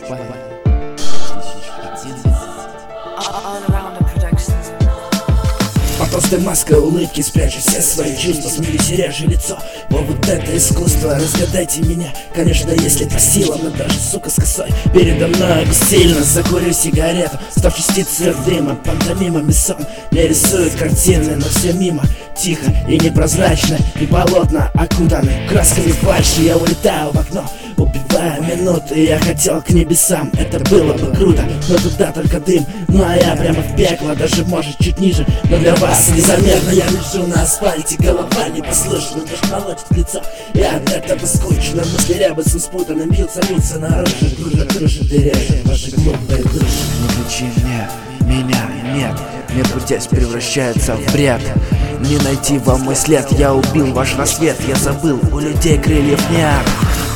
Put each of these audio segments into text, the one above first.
Productions. Под толстой улыбки спрячу все свои чувства Смирите реже лицо, о вот это искусство Разгадайте меня, конечно, если по силам Но даже, сука, с косой. Передо мной бессильно Закурю сигарету, став частицей дыма Пантомимами сон не рисует картины Но все мимо, тихо и непрозрачно И полотна окутаны красками фальши. Я улетаю в окно, убивая минуты Я хотел к небесам, это было бы круто Но туда только дым, ну а я прямо в пекло Даже может чуть ниже, но для вас незаметно Я лежу на асфальте, голова непослушна Дождь молотит в лицо, и от этого скучно Мысли рябы с спутанным бьются, бьются наружу Кружат, кружат и режет ваши глупые души. Не кричи мне, меня нет. Мир крутясь превращается в бред Не найти вам мой след Я убил ваш рассвет Я забыл, у людей крыльев нет.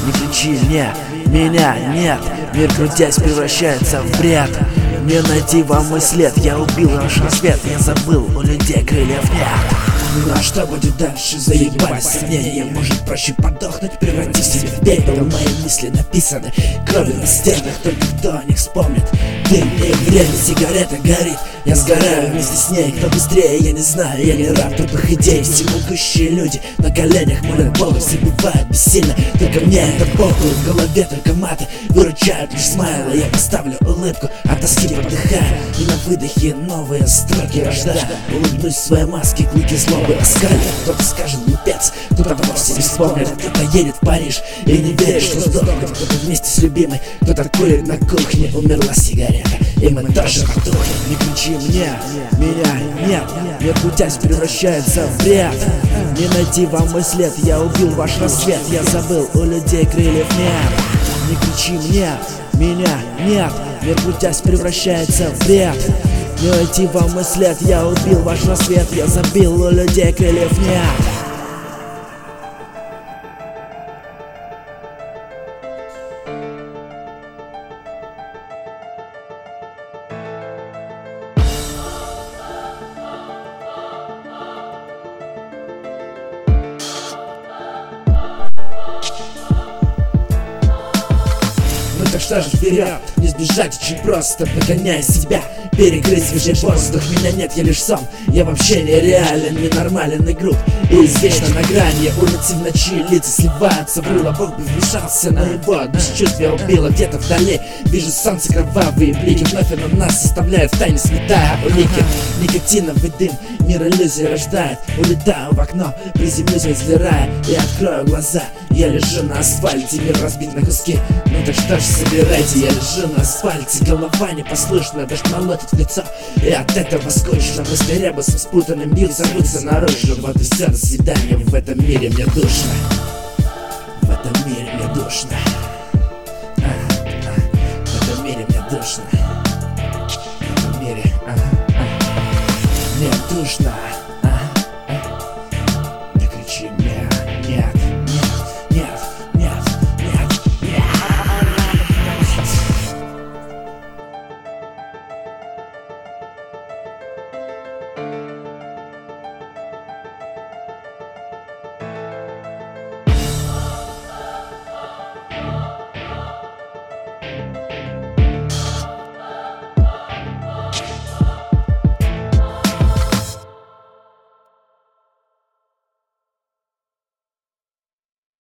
Не кричи мне, меня нет Мир крутясь превращается в бред. Не найти вам мой след Я убил ваш рассвет Я забыл, у людей крыльев нет а что будет дальше? Заебались сомнения. Может проще подохнуть, превратив в пепел Мои мысли написаны кровью на стенах Только кто о них вспомнит? Дым и время, сигарета горит. Я сгораю вместе с ней. Кто быстрее, я не знаю, я не раб тупых идей. Всемогущие люди на коленях. Молят Бога Все бывает бессильно, только мне это похуй. В голове только маты выручают лишь смайлы. Я поставлю улыбку, от тоски подыхаю И на выдохе новые строки рождаю Улыбнусь в своей маске, клыки злобы раскалят Кто-то скажет глупец, кто-то вовсе не вспомнит Кто-то едет в Париж и не верит, что сдохнет Кто-то вместе с любимой, кто-то курит на кухне Умерла сигарета, и мы тоже потухнем Не кричи мне, меня нет Мир крутясь превращается в бред. Не найти вам мой след Я убил ваш рассвет Я забыл, у людей крыльев нет. Не кричи мне, меня нет Мир крутясь превращается в бред Не найти вам след Я убил ваш рассвет Я забил, у людей крыльев. Нет Ну так что же вперед, не сбежать очень просто Погоняя себя, перекрыть свежий воздух Меня нет, я лишь сон, я вообще нереален Ненормален и груб, и извечно на грани Улицы в ночи, лица сливаются в рыло Бог бы вмешался, но его. Бесчувствие убило Где-то вдали. Вижу солнце кровавые блики Вновь оно нас составляет в тайне сметая улики. Никотиновый дым, мир иллюзий рождает. Улетаю в окно, приземлюсь, взлирая И открою глаза, я лежу на асфальте Мир разбит на куски, ну так что ж собирайте Я лежу на асфальте, голова непослушна Дождь молотит в лицо, и от этого скучно Мысли ребусом спутанным бьются, рвутся наружу. Вот и все, до свидания, в этом мире мне душно. В этом мире мне душно. А, а, В этом мире мне душно. В этом мире, а, а, мне душно